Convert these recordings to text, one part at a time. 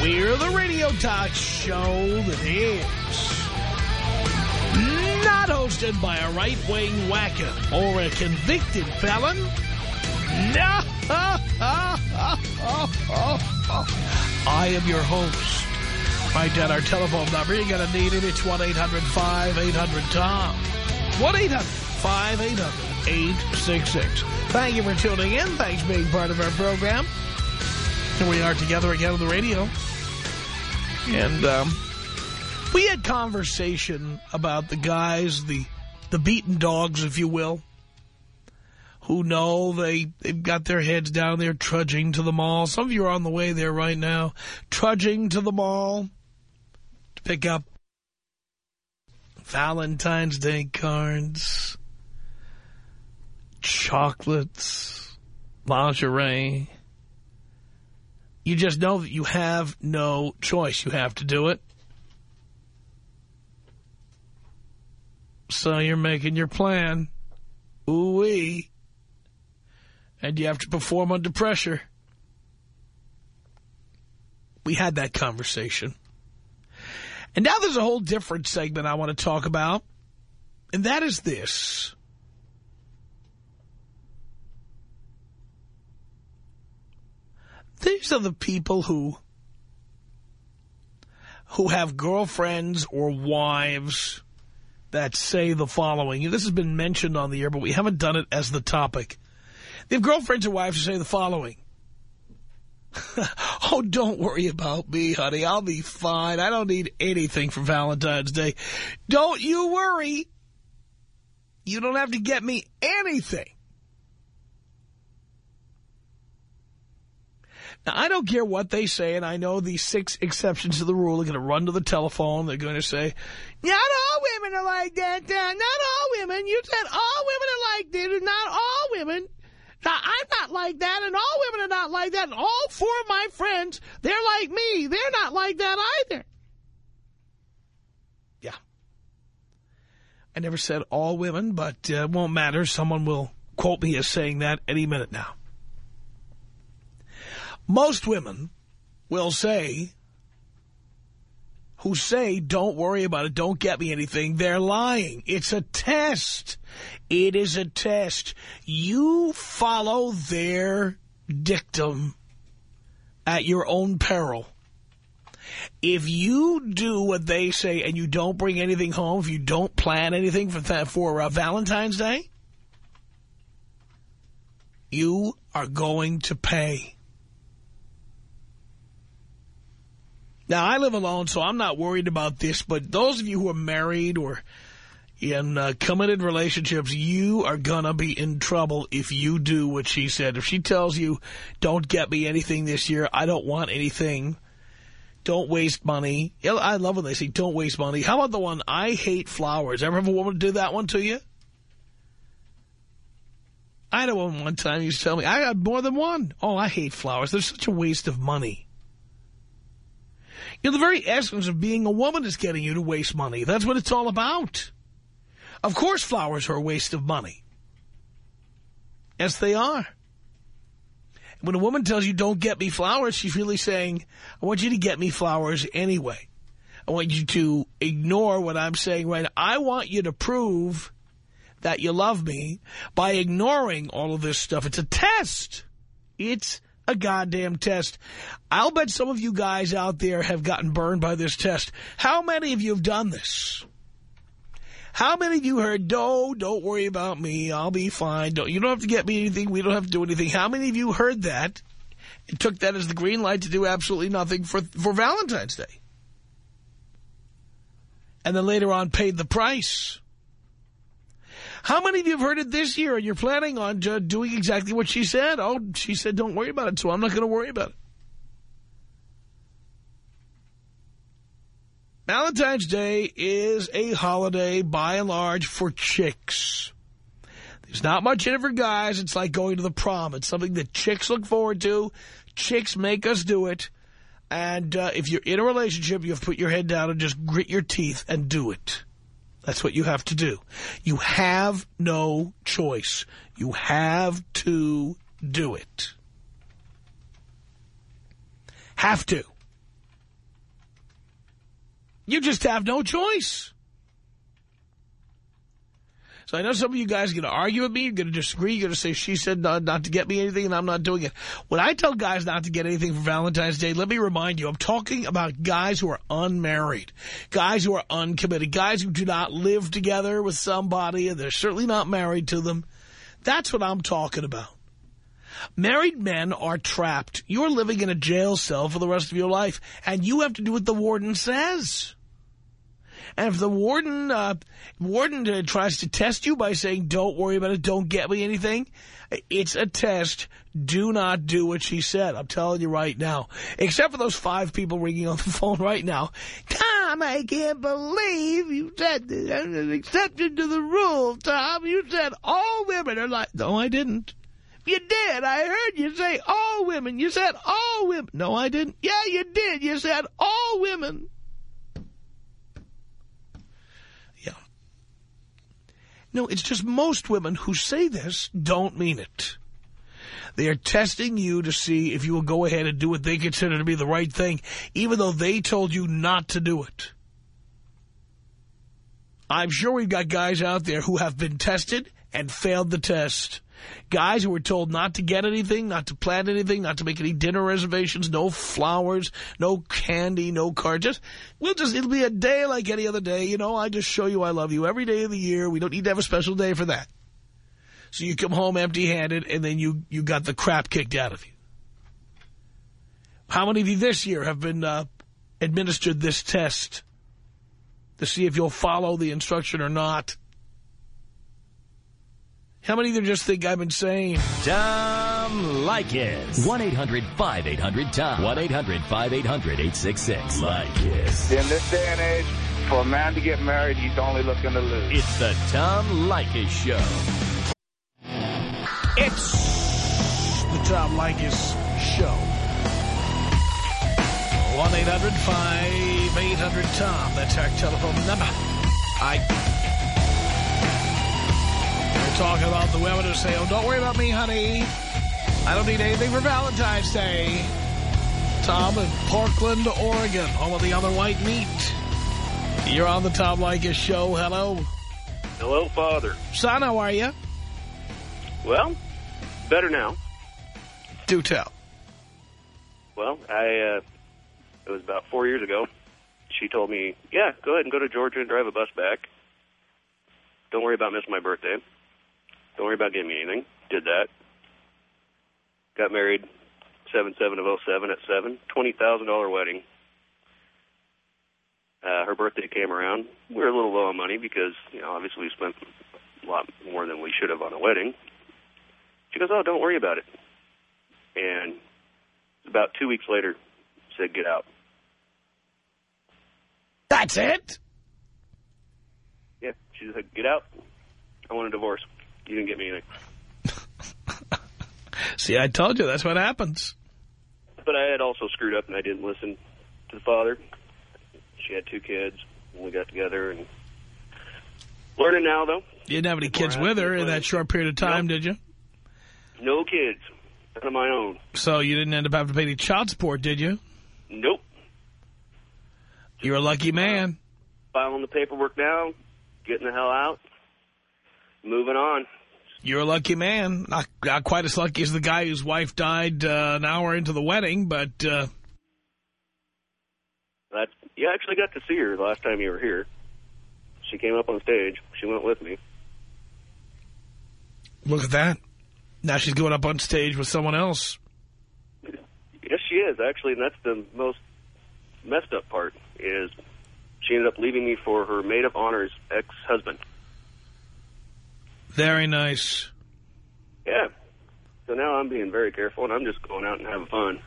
We're the radio talk show that is not hosted by a right-wing whacker or a convicted felon. No! I am your host. Write down our telephone number. You're going to need it. It's 1-800-5800-TOM. 1-800-5800-866. Thank you for tuning in. Thanks for being part of our program. Here we are together again on the radio. And um, we had conversation about the guys, the the beaten dogs, if you will, who know they, they've got their heads down there trudging to the mall. Some of you are on the way there right now, trudging to the mall to pick up Valentine's Day cards, chocolates, lingerie. You just know that you have no choice. You have to do it. So you're making your plan. Ooh-wee. And you have to perform under pressure. We had that conversation. And now there's a whole different segment I want to talk about. And that is this. These are the people who who have girlfriends or wives that say the following. This has been mentioned on the air, but we haven't done it as the topic. They have girlfriends or wives who say the following. oh, don't worry about me, honey. I'll be fine. I don't need anything for Valentine's Day. Don't you worry. You don't have to get me anything. Now, I don't care what they say, and I know these six exceptions to the rule are going to run to the telephone. They're going to say, not all women are like that. Not all women. You said all women are like this. Not all women. Now, I'm not like that, and all women are not like that, and all four of my friends, they're like me. They're not like that either. Yeah. I never said all women, but uh, it won't matter. Someone will quote me as saying that any minute now. Most women will say, who say, don't worry about it, don't get me anything, they're lying. It's a test. It is a test. You follow their dictum at your own peril. If you do what they say and you don't bring anything home, if you don't plan anything for, for uh, Valentine's Day, you are going to pay. Now, I live alone, so I'm not worried about this, but those of you who are married or in uh, committed relationships, you are going to be in trouble if you do what she said. If she tells you, don't get me anything this year, I don't want anything, don't waste money. I love when they say, don't waste money. How about the one, I hate flowers? Ever have a woman do that one to you? I had a woman one time used to tell me, I got more than one. Oh, I hate flowers. They're such a waste of money. You know, the very essence of being a woman is getting you to waste money. That's what it's all about. Of course flowers are a waste of money. Yes, they are. When a woman tells you, don't get me flowers, she's really saying, I want you to get me flowers anyway. I want you to ignore what I'm saying right now. I want you to prove that you love me by ignoring all of this stuff. It's a test. It's a goddamn test. I'll bet some of you guys out there have gotten burned by this test. How many of you have done this? How many of you heard, no, don't worry about me, I'll be fine, don't, you don't have to get me anything, we don't have to do anything. How many of you heard that and took that as the green light to do absolutely nothing for, for Valentine's Day? And then later on paid the price. How many of you have heard it this year and you're planning on doing exactly what she said? Oh, she said don't worry about it, so I'm not going to worry about it. Valentine's Day is a holiday, by and large, for chicks. There's not much in it for guys. It's like going to the prom. It's something that chicks look forward to. Chicks make us do it. And uh, if you're in a relationship, you have to put your head down and just grit your teeth and do it. That's what you have to do. You have no choice. You have to do it. Have to. You just have no choice. So I know some of you guys are going to argue with me. You're going to disagree. You're going to say she said not, not, to get me anything and I'm not doing it. When I tell guys not to get anything for Valentine's Day, let me remind you, I'm talking about guys who are unmarried, guys who are uncommitted, guys who do not live together with somebody and they're certainly not married to them. That's what I'm talking about. Married men are trapped. You're living in a jail cell for the rest of your life, and you have to do what the warden says. And if the warden uh, warden uh, tries to test you by saying, don't worry about it, don't get me anything, it's a test. Do not do what she said. I'm telling you right now. Except for those five people ringing on the phone right now. Tom, I can't believe you said this. an exception to the rule, Tom. You said all women are like... No, I didn't. You did. I heard you say all women. You said all women. No, I didn't. Yeah, you did. You said all women. Yeah. No, it's just most women who say this don't mean it. They are testing you to see if you will go ahead and do what they consider to be the right thing, even though they told you not to do it. I'm sure we've got guys out there who have been tested and failed the test. Guys who were told not to get anything, not to plan anything, not to make any dinner reservations, no flowers, no candy, no cards. Just, we'll just, it'll be a day like any other day. You know, I just show you I love you every day of the year. We don't need to have a special day for that. So you come home empty-handed and then you, you got the crap kicked out of you. How many of you this year have been uh, administered this test to see if you'll follow the instruction or not? How many of them just think I've been saying? Tom Leykis. 1-800-5800-TOM. 1-800-5800-866. Leykis. In this day and age, for a man to get married, he's only looking to lose. It's the Tom Leykis Show. It's the Tom Leykis Show. 1-800-5800-TOM. That's our telephone number. I... We're talking about the women who say, oh, don't worry about me, honey. I don't need anything for Valentine's Day. Tom in Portland, Oregon, home of the other white meat. You're on the Tom Leykis Show. Hello. Hello, Father. Son, how are you? Well, better now. Do tell. Well, I, uh, it was about four years ago. She told me, yeah, go ahead and go to Georgia and drive a bus back. Don't worry about missing my birthday. Don't worry about getting me anything. Did that. Got married 7-7 of 07 at 7. $20,000 wedding. Uh, her birthday came around. We were a little low on money because, you know, obviously we spent a lot more than we should have on a wedding. She goes, oh, don't worry about it. And about two weeks later, said, get out. That's it? Yeah, she said, get out. I want a divorce. You didn't get me anything. See, I told you that's what happens. But I had also screwed up and I didn't listen to the father. She had two kids when we got together and learning now though. You didn't have any kids with her in that short period of time, no. did you? No kids. None of my own. So you didn't end up having to pay any child support, did you? Nope. You're a lucky uh, man. Filing the paperwork now, getting the hell out, moving on. You're a lucky man. Not, not quite as lucky as the guy whose wife died uh, an hour into the wedding, but... Uh... You actually got to see her the last time you were here. She came up on stage. She went with me. Look at that. Now she's going up on stage with someone else. Yes, she is, actually, and that's the most messed up part, is she ended up leaving me for her maid of honor's ex-husband. Very nice. Yeah. So now I'm being very careful, and I'm just going out and having fun.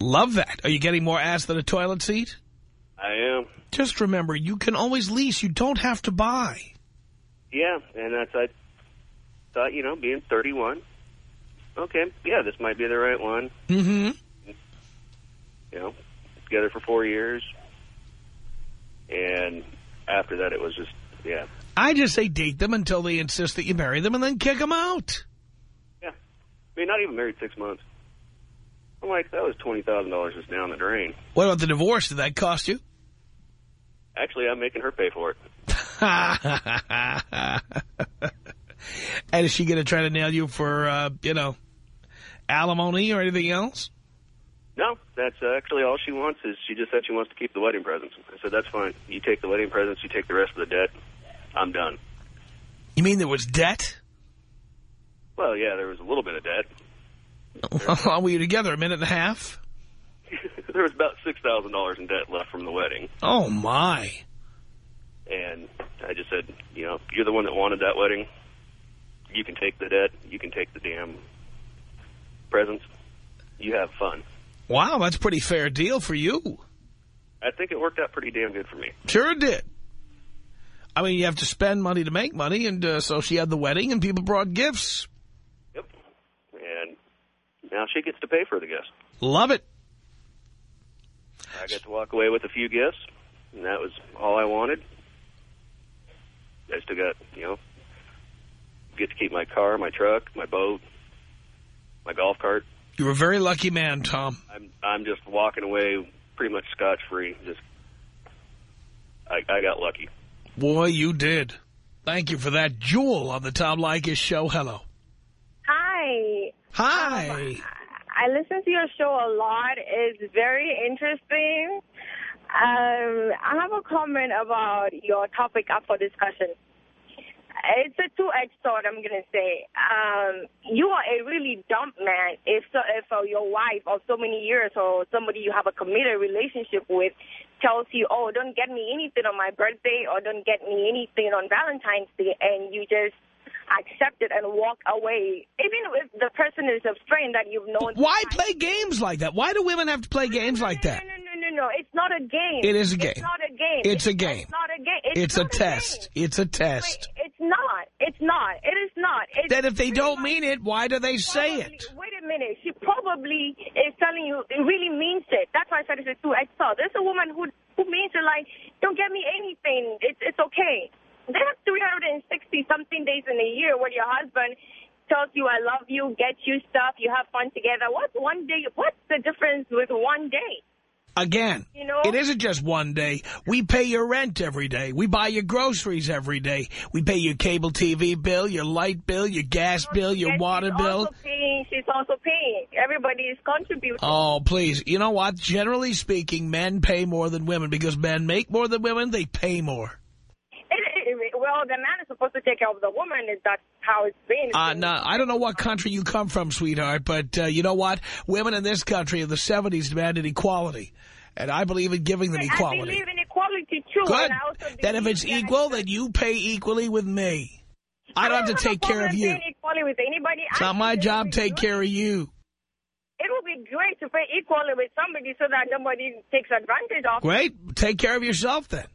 Love that. Are you getting more ass than a toilet seat? I am. Just remember, you can always lease. You don't have to buy. Yeah, and that's I thought, you know, being 31, okay, yeah, this might be the right one. Mm-hmm. You know, together for four years, and after that, it was just, yeah, I just say date them until they insist that you marry them and then kick them out. yeah. I mean, not even married six months. I'm like, that was twenty thousand dollars just down the drain. What about the divorce? Did that cost you? Actually, I'm making her pay for it. and is she going to try to nail you for, uh, you know, alimony or anything else? No, that's uh, actually all she wants is she just said she wants to keep the wedding presents. I said, that's fine. You take the wedding presents, you take the rest of the debt. I'm done. You mean there was debt? Well, yeah, there was a little bit of debt. How long were you together? A minute and a half? there was about $6,000 in debt left from the wedding. Oh, my. And I just said, you know, you're the one that wanted that wedding. You can take the debt. You can take the damn presents. You have fun. Wow, that's a pretty fair deal for you. I think it worked out pretty damn good for me. Sure it did. I mean, you have to spend money to make money, and uh, so she had the wedding, and people brought gifts. Yep. And now she gets to pay for the gifts. Love it. I got to walk away with a few gifts, and that was all I wanted. I still got, you know, get to keep my car, my truck, my boat, my golf cart. You're a very lucky man, Tom. I'm I'm just walking away pretty much scotch free. Just I I got lucky. Boy, you did. Thank you for that. Jewel on the Tom Leykis show. Hello. Hi. Hi. Um, I listen to your show a lot. It's very interesting. Um, I have a comment about your topic up for discussion. It's a two-edged sword, I'm going to say. Um, you are a really dumb man if, so, if uh, your wife of so many years or somebody you have a committed relationship with tells you, oh, don't get me anything on my birthday or don't get me anything on Valentine's Day, and you just accept it and walk away. Even if the person is a friend that you've known. Why play games like that? Why do women have to play games like that? No, no, no, no, no. It's not a game. It is a game. It's not a game. It's a game. It's not a game. It's, It's a not test. game. It's a test. Wait, not. It's not. It is not. It's Then if they don't mean it, why do they say Probably- it? Wait a minute. She probably is telling you it really means it. That's why I said it's a two-edged sword. There's a woman who who means it like, don't get me anything. It's it's okay. There are 360 something days in a year where your husband tells you I love you, gets you stuff, you have fun together. What's one day? What's the difference with one day? Again, You know? it isn't just one day. We pay your rent every day. We buy your groceries every day. We pay your cable TV bill, your light bill, your gas bill, your water she's bill. Also paying, she's also paying. Everybody is contributing. Oh, please. You know what? Generally speaking, men pay more than women because men make more than women. They pay more. Well, the man is supposed to take care of the woman. Is that how it's been? Uh, now, I don't know what country you come from, sweetheart, but uh, you know what? Women in this country in the 70s demanded equality. And I believe in giving them I equality. believe in equality too. Good. and I also Then if it's that- equal, then you pay equally with me. I don't have to take care of you. Equally with anybody. It's not my job to take care of you. It would be great to pay equally with somebody so that nobody takes advantage of. Great. Take care of yourself then.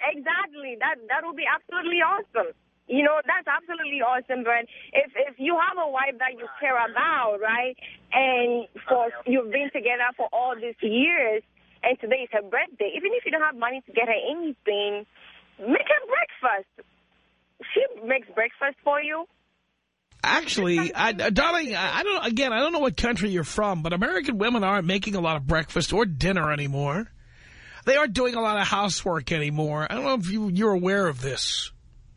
Exactly. That that would be absolutely awesome. You know, that's absolutely awesome. But if if you have a wife that you care about, right, and for you've been together for all these years, and today is her birthday, even if you don't have money to get her anything, make her breakfast. She makes breakfast for you. Actually, I, darling, I, I don't. Again, I don't know what country you're from, but American women aren't making a lot of breakfast or dinner anymore. They aren't doing a lot of housework anymore. I don't know if you, you're aware of this.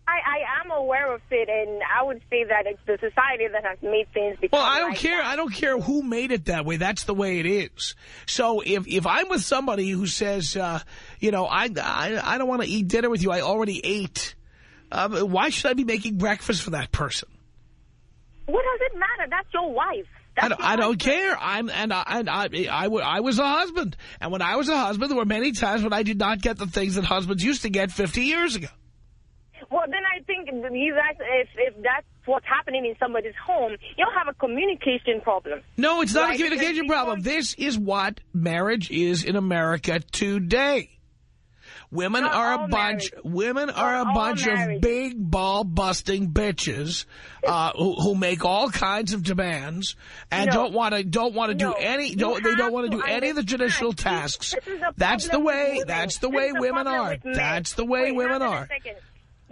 I, I am aware of it, and I would say that it's the society that has made things become Well, I don't like care. that. I don't care who made it that way. That's the way it is. So if if I'm with somebody who says, uh, you know, I I, I don't want to eat dinner with you. I already ate. Um, why should I be making breakfast for that person? What does it matter? That's your wife. I don't, I don't care. I'm and I and I, I, I was a husband, and when I was a husband, there were many times when I did not get the things that husbands used to get 50 years ago. Well, then I think you guys, if if that's what's happening in somebody's home, you'll have a communication problem. No, it's not Right, a communication problem. This is what marriage is in America today. Women Not are a bunch. marriage. Women are a Not bunch of big ball busting bitches uh, who, who make all kinds of demands and No. don't want to don't want to do any don't they don't want to do any of the traditional tasks. this is the That's the way. That's the way women are. That's the way Wait, women hold on a are.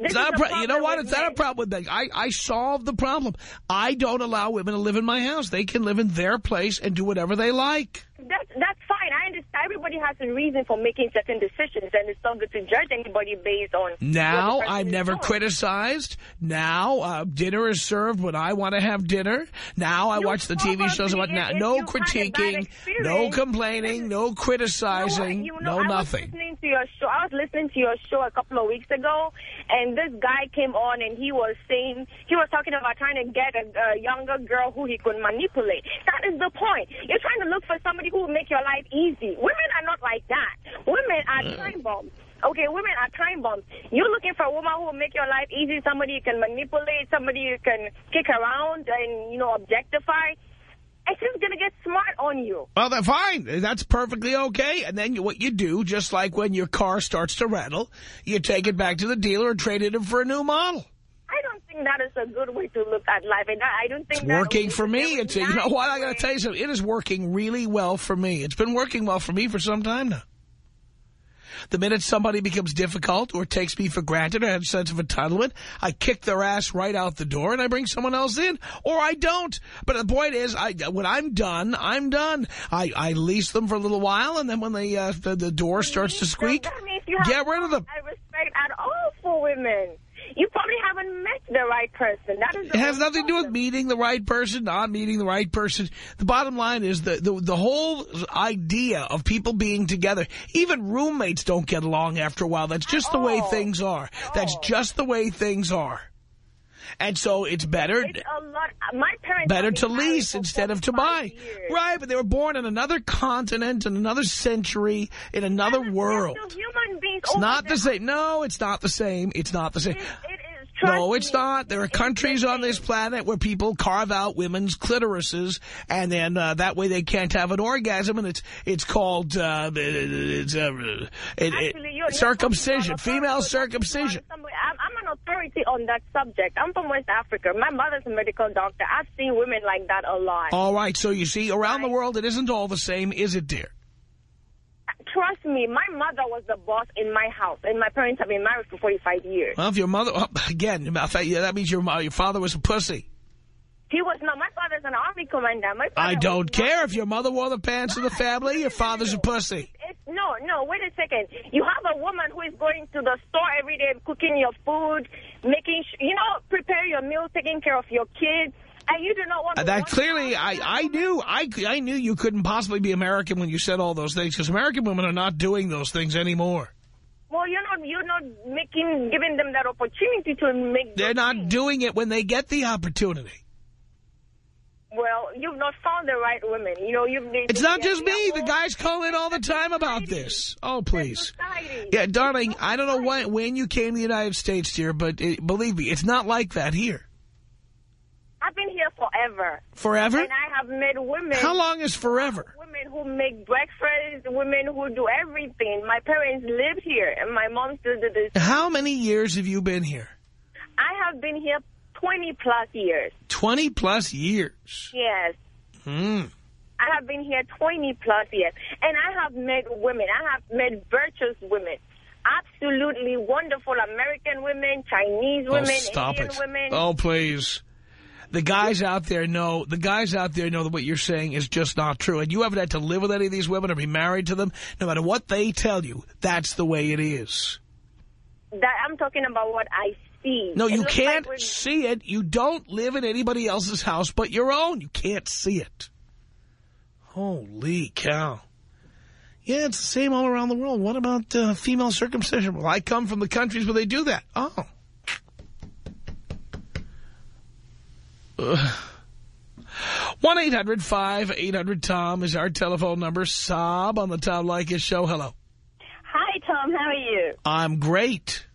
It's not a pro- you know what? It's not a problem. I, I solved the problem. I don't allow women to live in my house. They can live in their place and do whatever they like. That's that's fine. I understand. Everybody has a reason for making certain decisions, and it's not good to judge anybody based on. Now, I'm never doing. criticized. Now, uh, dinner is served when I want to have dinner. Now, I You watch the TV shows. About now. No you had a bad critiquing, no complaining, no criticizing, You know, no I nothing. Was listening to your show. I was listening to your show a couple of weeks ago, and this guy came on and he was saying he was talking about trying to get a, a younger girl who he could manipulate. That is the point. You're trying to look for somebody who will make your life easy. Women are not like that. Women are time bombs. Okay, women are time bombs. You're looking for a woman who will make your life easy, somebody you can manipulate, somebody you can kick around and, you know, objectify. And she's going to get smart on you. Well, then fine. That's perfectly okay. And then what you do, just like when your car starts to rattle, you take it back to the dealer and trade it in for a new model. I don't think that is a good way to look at life. And I don't think It's that working for me. It's you know what I got to tell you something. It is working really well for me. It's been working well for me for some time now. The minute somebody becomes difficult or takes me for granted or has a sense of entitlement, I kick their ass right out the door and I bring someone else in, or I don't. But the point is, I when I'm done, I'm done. I, I lease them for a little while, and then when the uh, the, the door starts to squeak, That means you have get rid of them. I respect at all for women. You probably haven't met the right person. That is. It has nothing to do with meeting the right person, not meeting the right person. The bottom line is the, the the whole idea of people being together, even roommates don't get along after a while. That's just the way Oh. things are. That's Oh. just the way things are. And so it's better It's a lot. My parents. better to lease instead of to buy. years. Right, but they were born in another continent, in another century, in another world. human beings. It's not the same. No, it's not the same. It's not the same. It. Trust No, it's me. not. There are countries on this planet where people carve out women's clitorises, and then uh, that way they can't have an orgasm, and it's it's called uh, it's uh, it, Actually, circumcision, female circumcision. I'm, I'm an authority on that subject. I'm from West Africa. My mother's a medical doctor. I've seen women like that a lot. All right, so you see, around the world, it isn't all the same, is it, dear? Trust me, my mother was the boss in my house, and my parents have been married for 45 years. Well, if your mother, well, oh, again, in fact, yeah, that means your your father was a pussy. He was not. My father's an army commander. My I don't care if your mother wore the pants of the family. Your father's a pussy. It's, no, no, wait a second. You have a woman who is going to the store every day, cooking your food, making, sh- you know, prepare your meal, taking care of your kids, and you do not want Uh, to That clearly, I, I knew, I, I knew you couldn't possibly be American when you said all those things, because American women are not doing those things anymore. Well, you're not, you're not making, giving them that opportunity to make. They're not things. doing it when they get the opportunity. Well, you've not found the right women. You know, you've. It's not just me. The guys call in all the time about this. Oh, please. Yeah, darling, I don't know when, when you came to the United States, dear, but it, believe me, it's not like that here. I've been here forever, Forever? and I have met women. How long is forever? Women who make breakfast, women who do everything. My parents lived here, and my mom still did this. How many years have you been here? I have been here 20 plus years. 20 plus years. Yes. Hmm. I have been here 20 plus years. And I have met women. I have met virtuous women. Absolutely wonderful American women, Chinese Oh, women, stop Indian it. women. Oh, please. The guys out there know, the guys out there know that what you're saying is just not true. And you haven't had to live with any of these women or be married to them. No matter what they tell you, that's the way it is. That I'm talking about what I see. No, It you can't like see it. You don't live in anybody else's house but your own. You can't see it. Holy cow. Yeah, it's the same all around the world. What about uh, female circumcision? Well, I come from the countries where they do that. Oh. One eight hundred five eight hundred. tom is our telephone number. Sob on the Tom Leykis show. Hello. Hi, Tom. How are you? I'm great.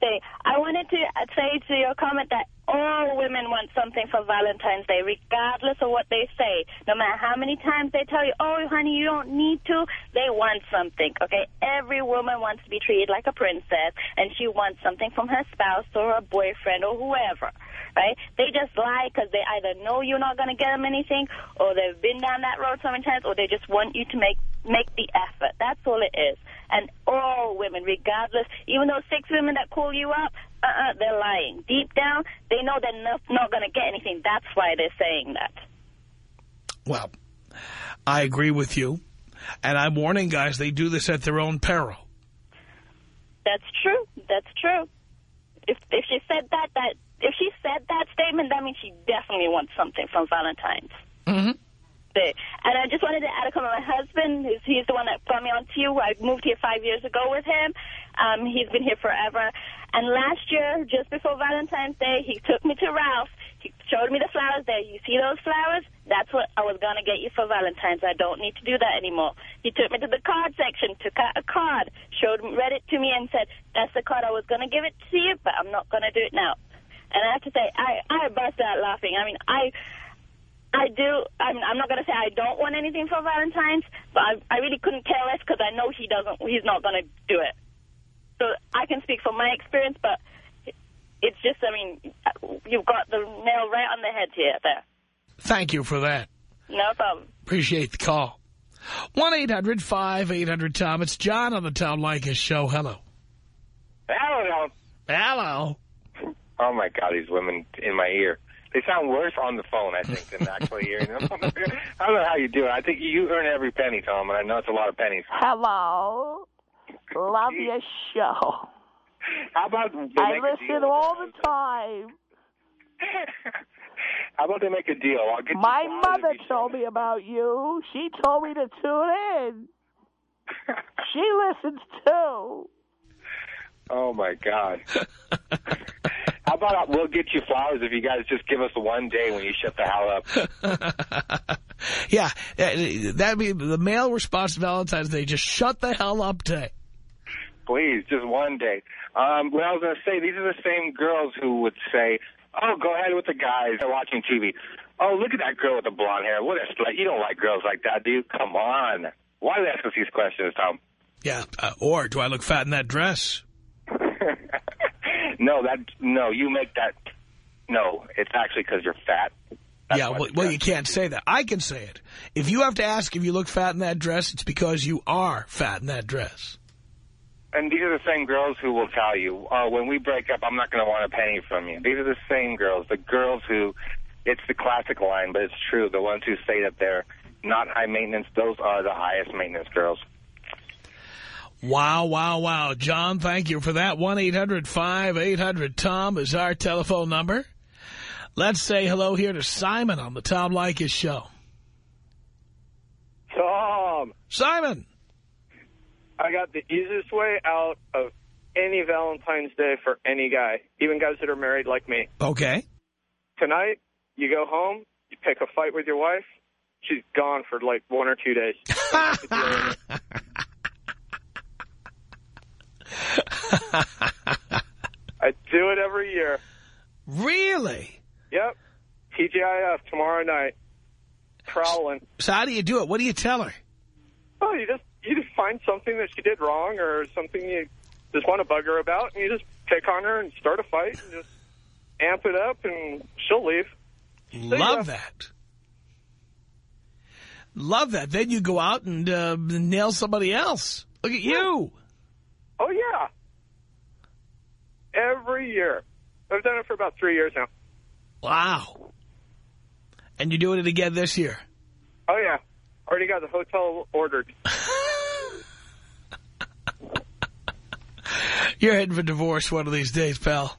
thing. I wanted to uh, say to your comment that all women want something for Valentine's Day, regardless of what they say. No matter how many times they tell you, oh, honey, you don't need to, they want something, okay? Every woman wants to be treated like a princess, and she wants something from her spouse or her boyfriend or whoever, right? They just lie because they either know you're not going to get them anything, or they've been down that road so many times, or they just want you to make make the effort. That's all it is. And all women, regardless, even those six women that call you up, uh-uh, they're lying. Deep down, they know they're not, not going to get anything. That's why they're saying that. Well, I agree with you. And I'm warning guys, they do this at their own peril. That's true. That's true. If if she said that, that if she said that statement, that means she definitely wants something from Valentine's. Mm-hmm. And I just wanted to add a comment. My husband, he's the one that brought me on to you. I moved here five years ago with him. Um, he's been here forever. And last year, just before Valentine's Day, he took me to Ralph. He showed me the flowers there. You see those flowers? That's what I was going to get you for Valentine's. I don't need to do that anymore. He took me to the card section, took out a card, showed, read it to me and said, that's the card I was going to give it to you, but I'm not going to do it now. And I have to say, I, I burst out laughing. I mean, I... I do. I'm, I'm not going to say I don't want anything for Valentine's, but I, I really couldn't care less because I know he doesn't. He's not going to do it. So I can speak from my experience, but it's just, I mean, you've got the nail right on the head here there. Thank you for that. No problem. Appreciate the call. 1-800-5800-TOM. It's John on the Tom Leykis show. Hello. Hello. Hello. Oh, my God, these women in my ear. They sound worse on the phone, I think, than actually hearing them. I don't know how you do it. I think you earn every penny, Tom, and I know it's a lot of pennies. Hello. Love your show. How about I listen all the time. How about they make a deal? I'll get My mother told me about you. She told me to tune in. she listens too. Oh, my God. How about we'll get you flowers if you guys just give us one day when you shut the hell up? yeah, that'd be the male response to Valentine's Day. Just shut the hell up day. Please, just one day. Um, what I was going to say, these are the same girls who would say, oh, go ahead with the guys. They're watching TV. Oh, look at that girl with the blonde hair. What a slut. You don't like girls like that, do you? Come on. Why do they ask us these questions, Tom? Yeah, uh, or do I look fat in that dress? no, that no, you make that. No, it's actually because you're fat. That's yeah, well, well, you can't say that. I can say it. If you have to ask if you look fat in that dress, it's because you are fat in that dress. And these are the same girls who will tell you, oh, when we break up, I'm not going to want a penny from you. These are the same girls, the girls who, it's the classic line, but it's true, the ones who say that they're not high maintenance, those are the highest maintenance girls. Wow, wow, wow. John, thank you for that. 1-800-5800-TOM is our telephone number. Let's say hello here to Simon on the Tom Leykis show. Tom. Simon. I got the easiest way out of any Valentine's Day for any guy, even guys that are married like me. Okay. Tonight, you go home, you pick a fight with your wife, she's gone for like one or two days. I do it every year. Really? Yep. TGIF tomorrow night. Prowling. So how do you do it? What do you tell her? Oh, you just you just find something that she did wrong or something you just want to bug her about, and you just pick on her and start a fight and just amp it up, and she'll leave. Love that. Love that. Then you go out and uh, nail somebody else. Look at you. Oh, yeah. Every year. I've done it for about three years now. Wow. And you're doing it again this year? Oh, yeah. Already got the hotel ordered. You're heading for divorce one of these days, pal.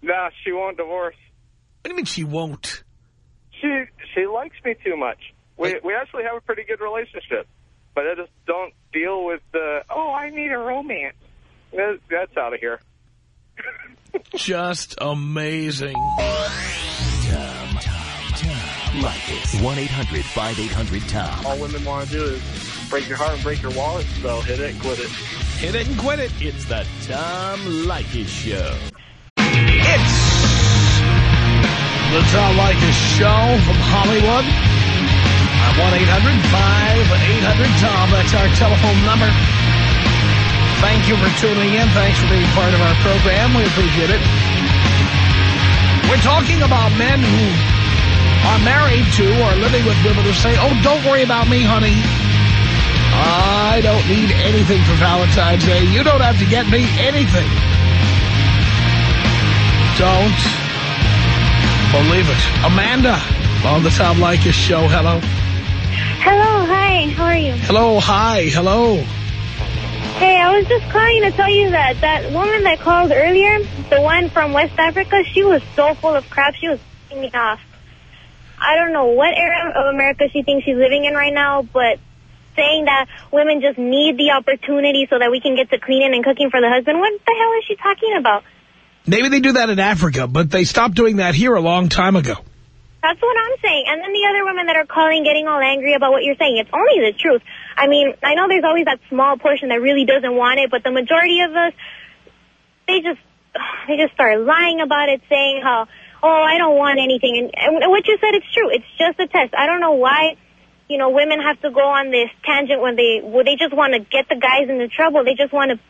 Nah, she won't divorce. What do you mean she won't? She she likes me too much. We we actually have a pretty good relationship, but I just don't deal with the oh I need a romance. That's out of here. Just amazing. Tom, Tom, Tom Leykis. 1-800-5800-TOM. All women want to do is break your heart and break your wallet, so hit it and quit it. Hit it and quit it. It's the Tom Leykis Show. It's the Tom Leykis Show from Hollywood. At 1-800-5800-TOM. That's our telephone number. Thank you for tuning in. Thanks for being part of our program. We appreciate it. We're talking about men who are married to or living with women who say, oh, don't worry about me, honey. I don't need anything for Valentine's Day. You don't have to get me anything. Don't believe it. Amanda on the Tom Leykis show. Hello. Hello, hi, how are you? Hello, hi, hello. Hey, I was just calling to tell you that that woman that called earlier, the one from West Africa, she was so full of crap, she was me off. I don't know what area of America she thinks she's living in right now, but saying that women just need the opportunity so that we can get to cleaning and cooking for the husband, what the hell is she talking about? Maybe they do that in Africa, but they stopped doing that here a long time ago. That's what I'm saying. And then the other women that are calling, getting all angry about what you're saying, it's only the truth. I mean, I know there's always that small portion that really doesn't want it, but the majority of us, they just, they just start lying about it, saying how, oh, I don't want anything. And, and what you said, it's true. It's just a test. I don't know why, you know, women have to go on this tangent when they, when they just want to get the guys into trouble. They just want to,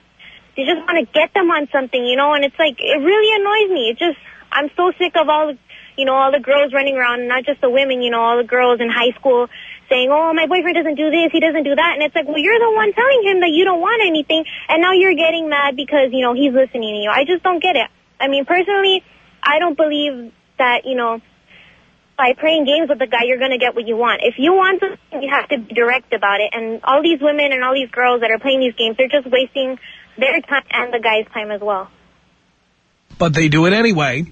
they just want to get them on something, you know, and it's like, it really annoys me. It just, I'm so sick of all the, you know, all the girls running around, not just the women, you know, all the girls in high school saying, oh, my boyfriend doesn't do this, he doesn't do that. And it's like, well, you're the one telling him that you don't want anything, and now you're getting mad because, you know, he's listening to you. I just don't get it. I mean, personally, I don't believe that, you know, by playing games with the guy, you're going to get what you want. If you want something, you have to be direct about it. And all these women and all these girls that are playing these games, they're just wasting their time and the guy's time as well. But they do it anyway.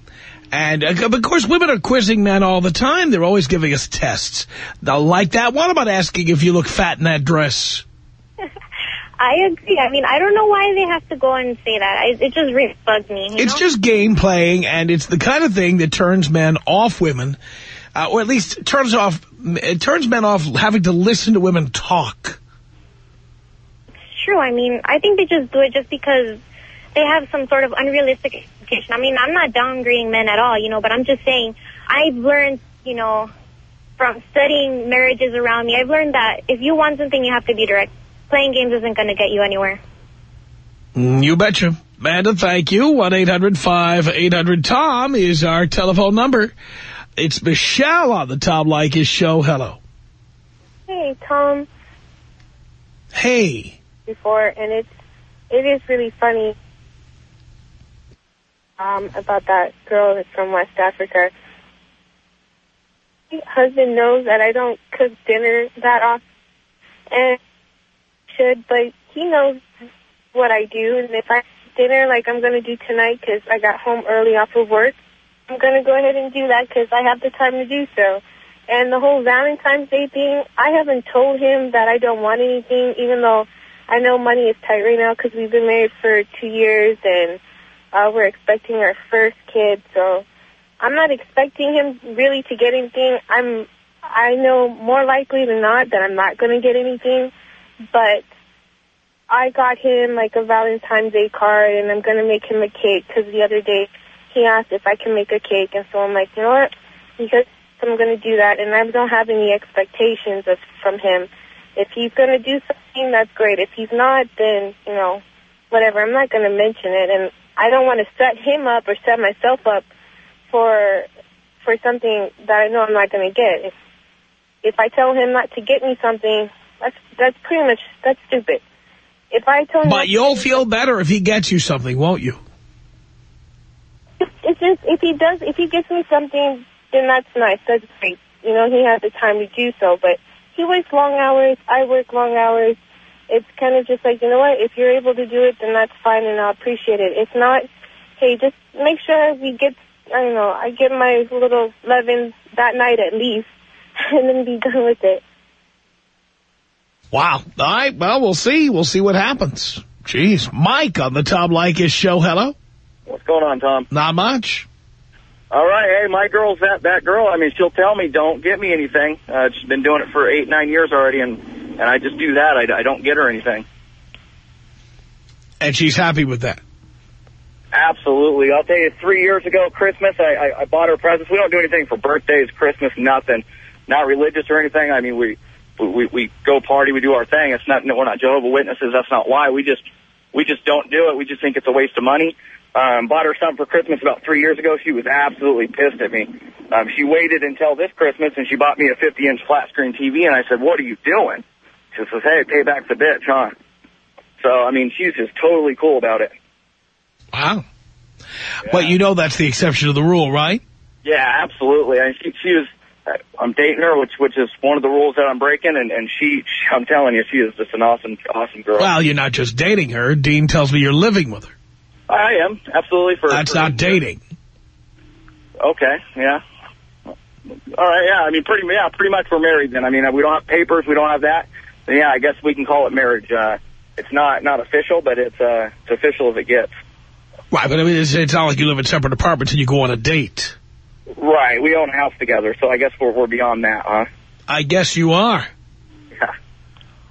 And, uh, of course, women are quizzing men all the time. They're always giving us tests. They'll like that. What about asking if you look fat in that dress? I agree. I mean, I don't know why they have to go and say that. I, it just really bugs me. You It's know? just game playing, and it's the kind of thing that turns men off women, uh, or at least turns off it turns men off having to listen to women talk. It's true. I mean, I think they just do it just because they have some sort of unrealistic expectation. I mean, I'm not downgrading men at all, you know, but I'm just saying I've learned, you know, from studying marriages around me, I've learned that if you want something, you have to be direct. Playing games isn't going to get you anywhere. Mm, You betcha. Amanda, thank you. 1-800-5800-TOM is our telephone number. It's Michelle on the Tom Leykis show. Hello. Hey, Tom. Hey. Before, and it's it is really funny um, about that girl that's from West Africa. My husband knows that I don't cook dinner that often, and should, but he knows what I do, and if I dinner like I'm going to do tonight because I got home early off of work, I'm going to go ahead and do that because I have the time to do so. And the whole Valentine's Day thing, I haven't told him that I don't want anything, even though I know money is tight right now because we've been married for two years and uh, we're expecting our first kid. So I'm not expecting him really to get anything. I'm, I know more likely than not that I'm not going to get anything, but I got him like a Valentine's Day card and I'm going to make him a cake because the other day he asked if I can make a cake and so I'm like, you know what, because I'm going to do that and I don't have any expectations of, from him. If he's going to do something, that's great. If he's not, then, you know, whatever. I'm not going to mention it and I don't want to set him up or set myself up for for something that I know I'm not going to get. If if I tell him not to get me something, that's that's pretty much that's stupid. If I tell him But you'll feel better if he gets you something, won't you? it's just if he does if he gets me something then that's nice that's great you know he has the time to do so but he works long hours i work long hours it's kind of just like you know what if you're able to do it then that's fine and i'll appreciate it if not hey just make sure we get i don't know i get my little loving that night at least and then be done with it Wow. All right, well, we'll see. We'll see what happens. Jeez. Mike on the Tom Leykis show. Hello. What's going on, Tom? Not much. All right, hey, my girl's that that girl. I mean, she'll tell me, "Don't get me anything." Uh, she's been doing it for eight, nine years already, and and I just do that. I, I don't get her anything. And she's happy with that. Absolutely. I'll tell you, three years ago, Christmas, I, I, I bought her presents. We don't do anything for birthdays, Christmas, nothing. Not religious or anything. I mean, we we we go party, we do our thing. It's not we're not Jehovah Witnesses. That's not why. We just we just don't do it. We just think it's a waste of money. Um, bought her something for Christmas about three years ago. She was absolutely pissed at me. Um, she waited until this Christmas and she bought me a 50 inch flat screen TV. And I said, "What are you doing?" She says, "Hey, payback's a bitch, huh?" So I mean, she's just totally cool about it. Wow. But you know that's the exception to the rule, right? Yeah, absolutely. I, she, she was. Uh, I'm dating her, which which is one of the rules that I'm breaking, and and she, she I'm telling you, she is just an awesome awesome girl. Well, you're not just dating her. Dean tells me you're living with her. I am absolutely for. That's for, not dating. Okay, yeah. All right, yeah. I mean, pretty yeah, pretty much we're married. Then I mean, we don't have papers, we don't have that. Then yeah, I guess we can call it marriage. Uh, it's not not official, but it's uh, it's official as it gets. Right, but I mean, it's, it's not like you live in separate apartments and you go on a date. Right, we own a house together, so I guess we're we're beyond that, huh? I guess you are. Yeah.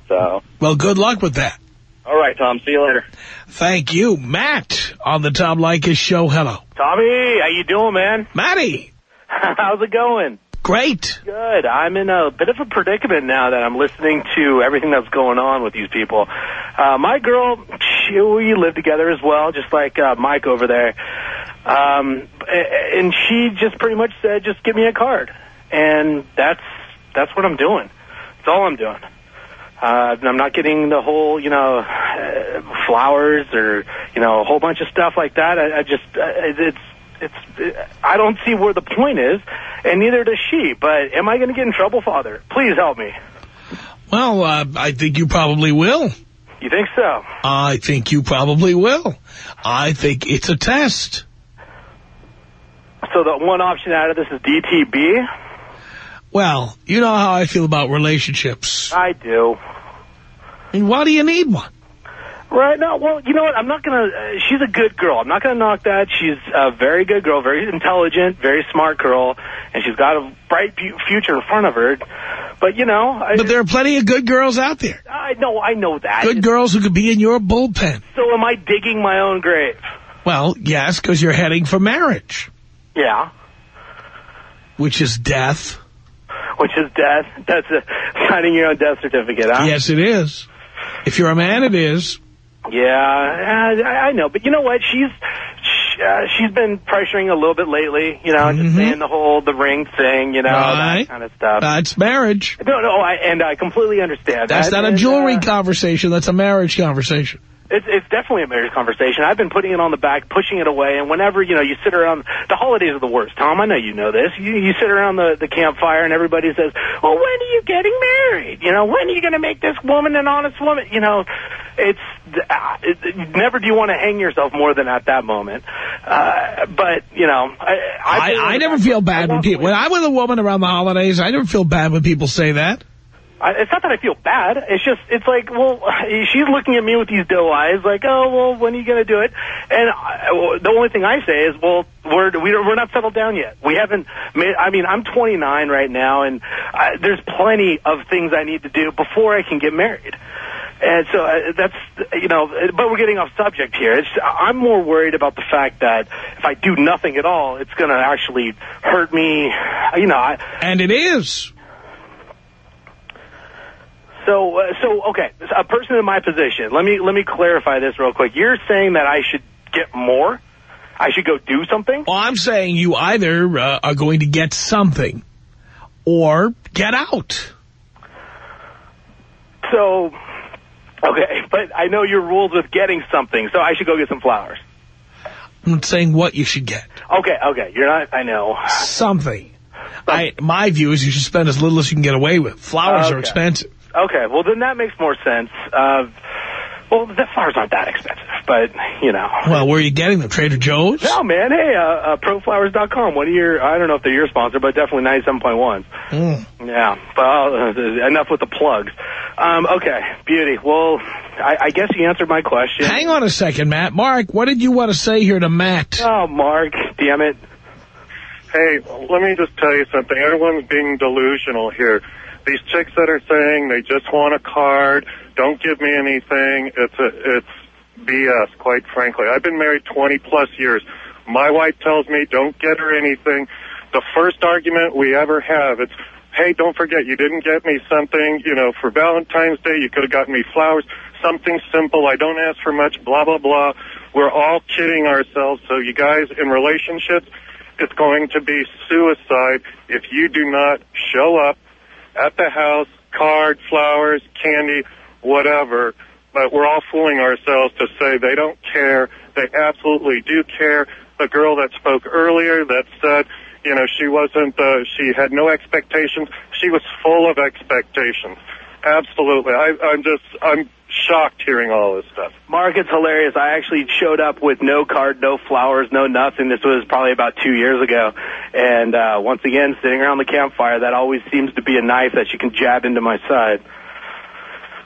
So. Well, good luck with that. All right, Tom. See you later. Thank you. Matt on the Tom Leykis show. Hello. Tommy, how you doing, man? Matty. How's it going? Great. Good. I'm in a bit of a predicament now that I'm listening to everything that's going on with these people. Uh, my girl, she, we live together as well, just like uh, Mike over there. Um, and she just pretty much said, just give me a card. And that's that's what I'm doing. That's all I'm doing. Uh, I'm not getting the whole, you know, uh, flowers or, you know, a whole bunch of stuff like that. I, I just, uh, it's, it's, I don't see where the point is, and neither does she. But am I going to get in trouble, Father? Please help me. Well, uh, I think you probably will. You think so? I think you probably will. I think it's a test. So the one option out of this is DTB? Well, you know how I feel about relationships. I do. And why do you need one? Right. now, well, you know what? I'm not going to... Uh, she's a good girl. I'm not going to knock that. She's a very good girl, very intelligent, very smart girl, and she's got a bright future in front of her. But, you know... I, but there are plenty of good girls out there. I know, I know that. Good girls who could be in your bullpen. So am I digging my own grave? Well, yes, because you're heading for marriage. Yeah. Which is death. Which is death. That's a, signing your own death certificate, huh? Yes, it is. If you're a man, it is. Yeah, I, I know. But you know what? She's she, uh, she's been pressuring a little bit lately, you know, mm -hmm. just saying the whole, the ring thing, you know, right. that kind of stuff. That's marriage. No, no, I, and I completely understand That's that. not and, a jewelry uh, conversation. That's a marriage conversation. It's, it's definitely a marriage conversation. I've been putting it on the back, pushing it away, and whenever, you know, you sit around, the holidays are the worst, Tom, I know you know this. You, you sit around the, the campfire and everybody says, well, when are you getting married? You know, when are you going to make this woman an honest woman? You know, it's, uh, it, it, never do you want to hang yourself more than at that moment. Uh, but, you know, I, I, I, I never feel bad when people, when I'm with a woman around the holidays, I never feel bad when people say that. I, it's not that I feel bad. It's just, it's like, well, she's looking at me with these doe eyes, like, oh, well, when are you going to do it? And I, the only thing I say is, well, we're we're not settled down yet. We haven't made. I mean, I'm 29 right now, and I, there's plenty of things I need to do before I can get married. And so uh, that's, you know, but we're getting off subject here. It's, I'm more worried about the fact that if I do nothing at all, it's going to actually hurt me, you know. I, and it is. So, uh, so okay, a person in my position. Let me let me clarify this real quick. You're saying that I should get more? I should go do something? Well, I'm saying you either uh, are going to get something or get out. So, okay, but I know your rules with getting something, so I should go get some flowers. I'm not saying what you should get. Okay, okay, you're not, I know. Something. I, my view is you should spend as little as you can get away with. Flowers Okay. are expensive. Okay, well, then that makes more sense. Uh, well, the flowers aren't that expensive, but, you know. Well, where are you getting them? Trader Joe's? No, man, hey, uh, uh, ProFlowers.com. One of your, I don't know if they're your sponsor, but definitely 97.1. Mm. Yeah, well, uh, enough with the plugs. Um, okay, beauty. Well, I, I guess you answered my question. Hang on a second, Matt. Mark, what did you want to say here to Matt? Oh, Mark, damn it. Hey, let me just tell you something. Everyone's being delusional here. These chicks that are saying they just want a card, don't give me anything. It's a, it's BS, quite frankly. I've been married 20 plus years. My wife tells me don't get her anything. The first argument we ever have, it's, hey, don't forget you didn't get me something, you know, for Valentine's Day, you could have gotten me flowers, something simple. I don't ask for much, blah, blah, blah. We're all kidding ourselves. So you guys in relationships, it's going to be suicide if you do not show up at the house, card, flowers, candy, whatever. But we're all fooling ourselves to say they don't care. They absolutely do care. The girl that spoke earlier that said, you know, she wasn't, uh, she had no expectations. She was full of expectations. Absolutely. I, I'm just, I'm shocked hearing all this stuff. Mark, it's hilarious. I actually showed up with no card, no flowers, no nothing. This was probably about two years ago. And uh, once again, sitting around the campfire, that always seems to be a knife that you can jab into my side.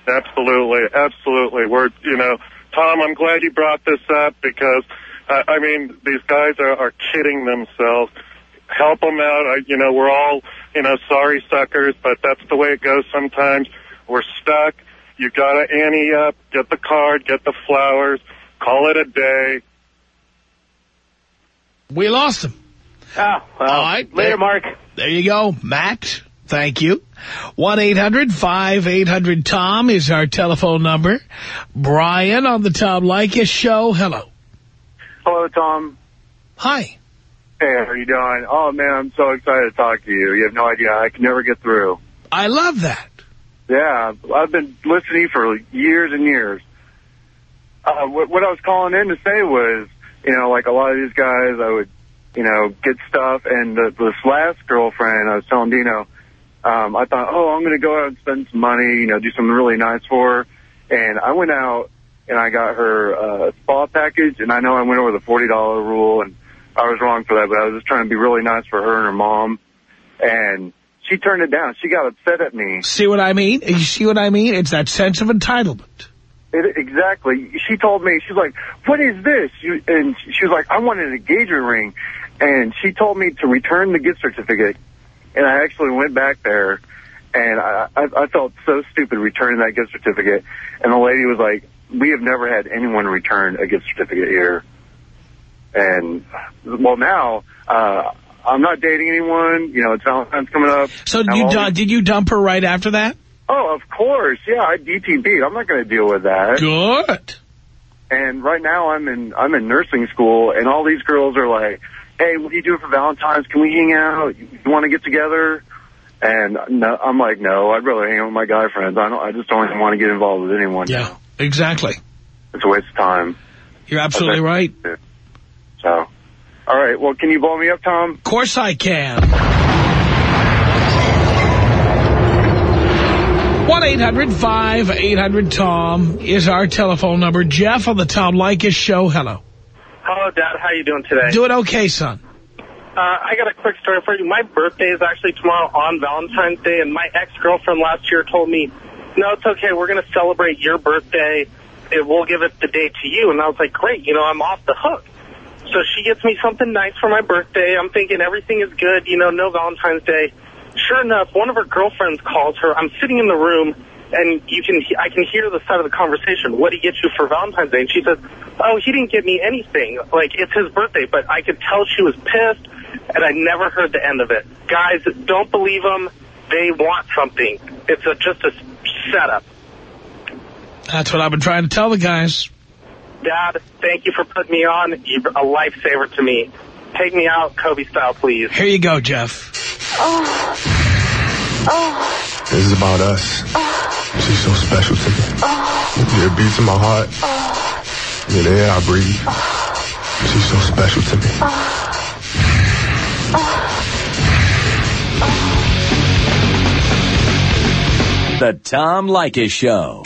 Absolutely, absolutely. We're, you know, Tom, I'm glad you brought this up because, uh, I mean, these guys are, are kidding themselves. Help them out. I, you know, we're all, you know, sorry suckers, but that's the way it goes sometimes. We're stuck. You gotta ante up, get the card, get the flowers, call it a day. We lost him. Oh, well, All right. later, there- Mark. There you go, Matt. Thank you. 1-800-5800-TOM is our telephone number. Brian on the Tom Leykis show. Hello. Hello, Tom. Hi. Hey, how are you doing? Oh, man, I'm so excited to talk to you. You have no idea. I can never get through. I love that. Yeah, I've been listening for years and years. Uh, what, what I was calling in to say was, you know, like a lot of these guys, I would, you know, get stuff. And the, this last girlfriend, I was telling Dino, um, I thought, oh, I'm going to go out and spend some money, you know, do something really nice for her. And I went out and I got her uh, a spa package. And I know I went over the $40 rule and I was wrong for that, but I was just trying to be really nice for her and her mom. And she turned it down. She got upset at me. See what I mean? You see what I mean? It's that sense of entitlement. It, exactly. She told me, she's like, what is this? You, and she was like, I want an engagement ring. And she told me to return the gift certificate. And I actually went back there, and I, I, I felt so stupid returning that gift certificate. And the lady was like, we have never had anyone return a gift certificate here. And, well, now, uh, I'm not dating anyone. You know, it's Valentine's coming up. So I'm you du- did you dump her right after that? Oh, of course. Yeah, I DTB'd. I'm not going to deal with that. Good. And right now I'm in I'm in nursing school, and all these girls are like, "Hey, what do you do for Valentine's? Can we hang out? You, you want to get together?" And no, I'm like, "No, I'd rather hang out with my guy friends. I don't. I just don't even want to get involved with anyone. Yeah, exactly. It's a waste of time." You're absolutely Okay. right. So, all right. Well, can you blow me up, Tom? Of course I can. 1-800-5800-TOM is our telephone number. Jeff on the Tom Leykis show. Hello. Hello, Dad. How you doing today? Doing okay, son. Uh, I got a quick story for you. My birthday is actually tomorrow on Valentine's Day, and my ex-girlfriend last year told me, no, it's okay. We're going to celebrate your birthday. and We'll give it the day to you. And I was like, great. You know, I'm off the hook. So she gets me something nice for my birthday. I'm thinking everything is good. You know, no Valentine's Day. Sure enough, one of her girlfriends calls her. I'm sitting in the room, and you can I can hear the side of the conversation. What did he get you for Valentine's Day? And she says, "Oh, he didn't get me anything. Like it's his birthday." But I could tell she was pissed, and I never heard the end of it. Guys, don't believe them. They want something. It's a, just a setup. That's what I've been trying to tell the guys. Dad, thank you for putting me on. You're a lifesaver to me. Take me out, Kobe style, please. Here you go, Jeff. Oh. Oh. This is about us. Oh. She's so special to me. Yeah, it beats in my heart. Oh. Yeah, the air I breathe. She's so special to me. The Tom Leykis Show.